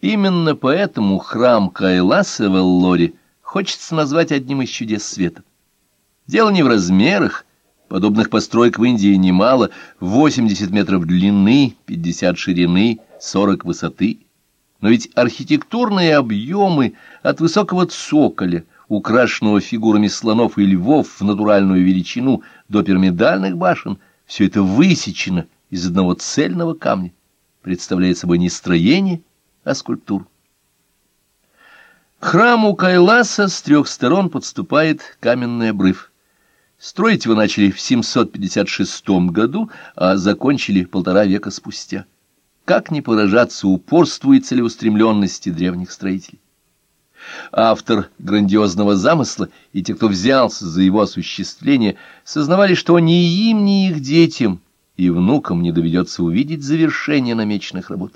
Именно поэтому храм Кайласа в Эллоре хочется назвать одним из чудес света. Дело не в размерах, подобных построек в Индии немало, 80 метров длины, 50 ширины, 40 высоты. Но ведь архитектурные объемы от высокого цоколя, украшенного фигурами слонов и львов в натуральную величину, до пирамидальных башен, все это высечено из одного цельного камня, представляет собой не строение, а скульптуру. К храму Кайласа с трех сторон подступает каменный обрыв. Строить его начали в 756 году, а закончили полтора века спустя. Как не поражаться упорству и целеустремленности древних строителей? Автор грандиозного замысла и те, кто взялся за его осуществление, сознавали, что ни им, ни их детям и внукам не доведется увидеть завершение намеченных работ.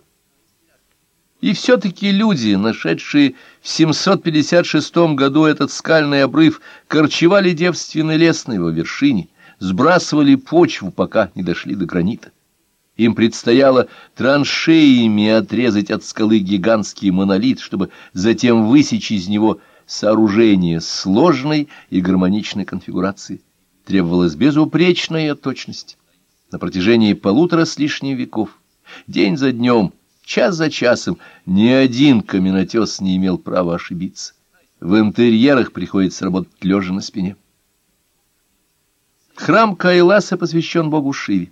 И все-таки люди, нашедшие в 756 году этот скальный обрыв, корчевали девственный лес на его вершине, сбрасывали почву, пока не дошли до гранита. Им предстояло траншеями отрезать от скалы гигантский монолит, чтобы затем высечь из него сооружение сложной и гармоничной конфигурации. Требовалась безупречная точность. На протяжении полутора с лишним веков, день за днем, час за часом, ни один каменотес не имел права ошибиться. В интерьерах приходится работать лежа на спине. Храм Кайласа посвящен богу Шиве.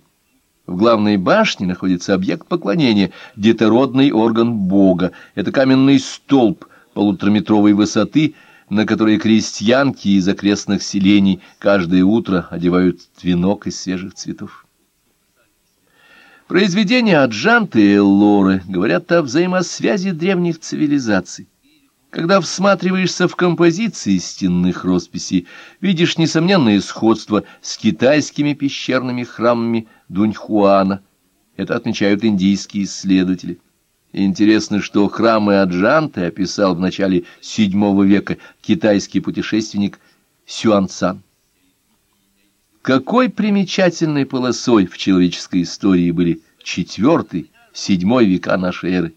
В главной башне находится объект поклонения, детородный орган Бога. Это каменный столб полутораметровой высоты, на который крестьянки из окрестных селений каждое утро одевают венок из свежих цветов. Произведения Аджанты и Эллоры говорят о взаимосвязи древних цивилизаций. Когда всматриваешься в композиции стенных росписей, видишь несомненное сходство с китайскими пещерными храмами Дуньхуана. Это отмечают индийские исследователи. Интересно, что храмы Аджанты описал в начале VII века китайский путешественник Сюанцан. Какой примечательной полосой в человеческой истории были четвертый, седьмой века нашей эры.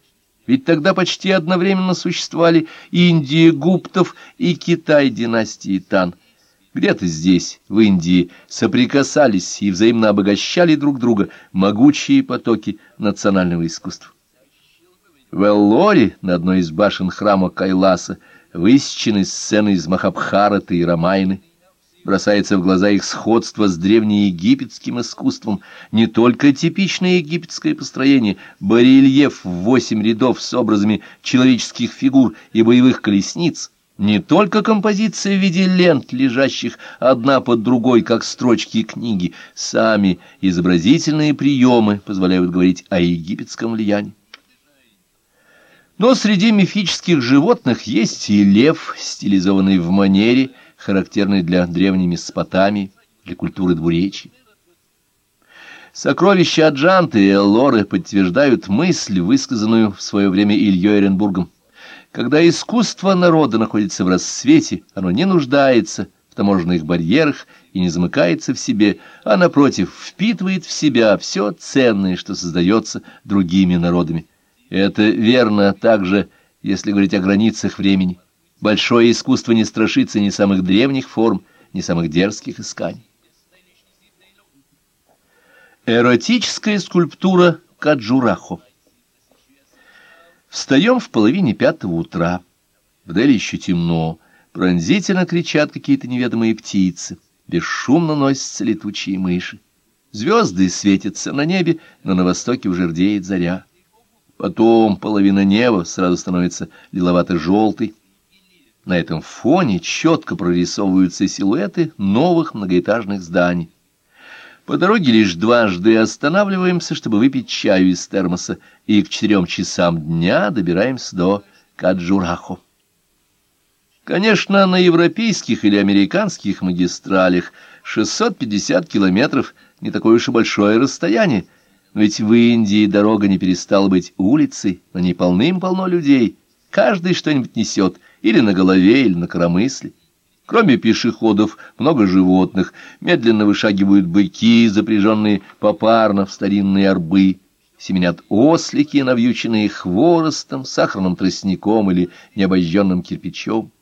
Ведь тогда почти одновременно существовали Индия Гуптов и Китай династии Тан. Где-то здесь, в Индии, соприкасались и взаимно обогащали друг друга могучие потоки национального искусства. В Эллоре, на одной из башен храма Кайласа, высечены сцены из Махабхараты и Рамайны, бросается в глаза их сходство с древнеегипетским искусством, не только типичное египетское построение, барельеф в восемь рядов с образами человеческих фигур и боевых колесниц, не только композиция в виде лент, лежащих одна под другой, как строчки книги, сами изобразительные приемы позволяют говорить о египетском влиянии. Но среди мифических животных есть и лев, стилизованный в манере, характерной для древней Месопотамии, для культуры двуречий. Сокровища Аджанты и Эллоры подтверждают мысль, высказанную в свое время Ильей Эренбургом. Когда искусство народа находится в рассвете, оно не нуждается в таможенных барьерах и не замыкается в себе, а, напротив, впитывает в себя все ценное, что создается другими народами. Это верно также, если говорить о границах времени. Большое искусство не страшится ни самых древних форм, ни самых дерзких исканий. Эротическая скульптура Каджурахо Встаем в половине пятого утра. В Дели еще темно. Пронзительно кричат какие-то неведомые птицы. Бесшумно носятся летучие мыши. Звезды светятся на небе, но на востоке уже рдеет заря. Потом половина неба сразу становится лиловато-желтой, на этом фоне четко прорисовываются силуэты новых многоэтажных зданий. По дороге лишь дважды останавливаемся, чтобы выпить чаю из термоса, и к четырем часам дня добираемся до Каджурахо. Конечно, на европейских или американских магистралях 650 километров не такое уж и большое расстояние, ведь в Индии дорога не перестала быть улицей, на ней полным-полно людей, каждый что-нибудь несет — или на голове, или на коромысле. Кроме пешеходов, много животных, медленно вышагивают быки, запряженные попарно в старинные арбы. семенят ослики, навьюченные хворостом, сахарным тростником или необожженным кирпичом.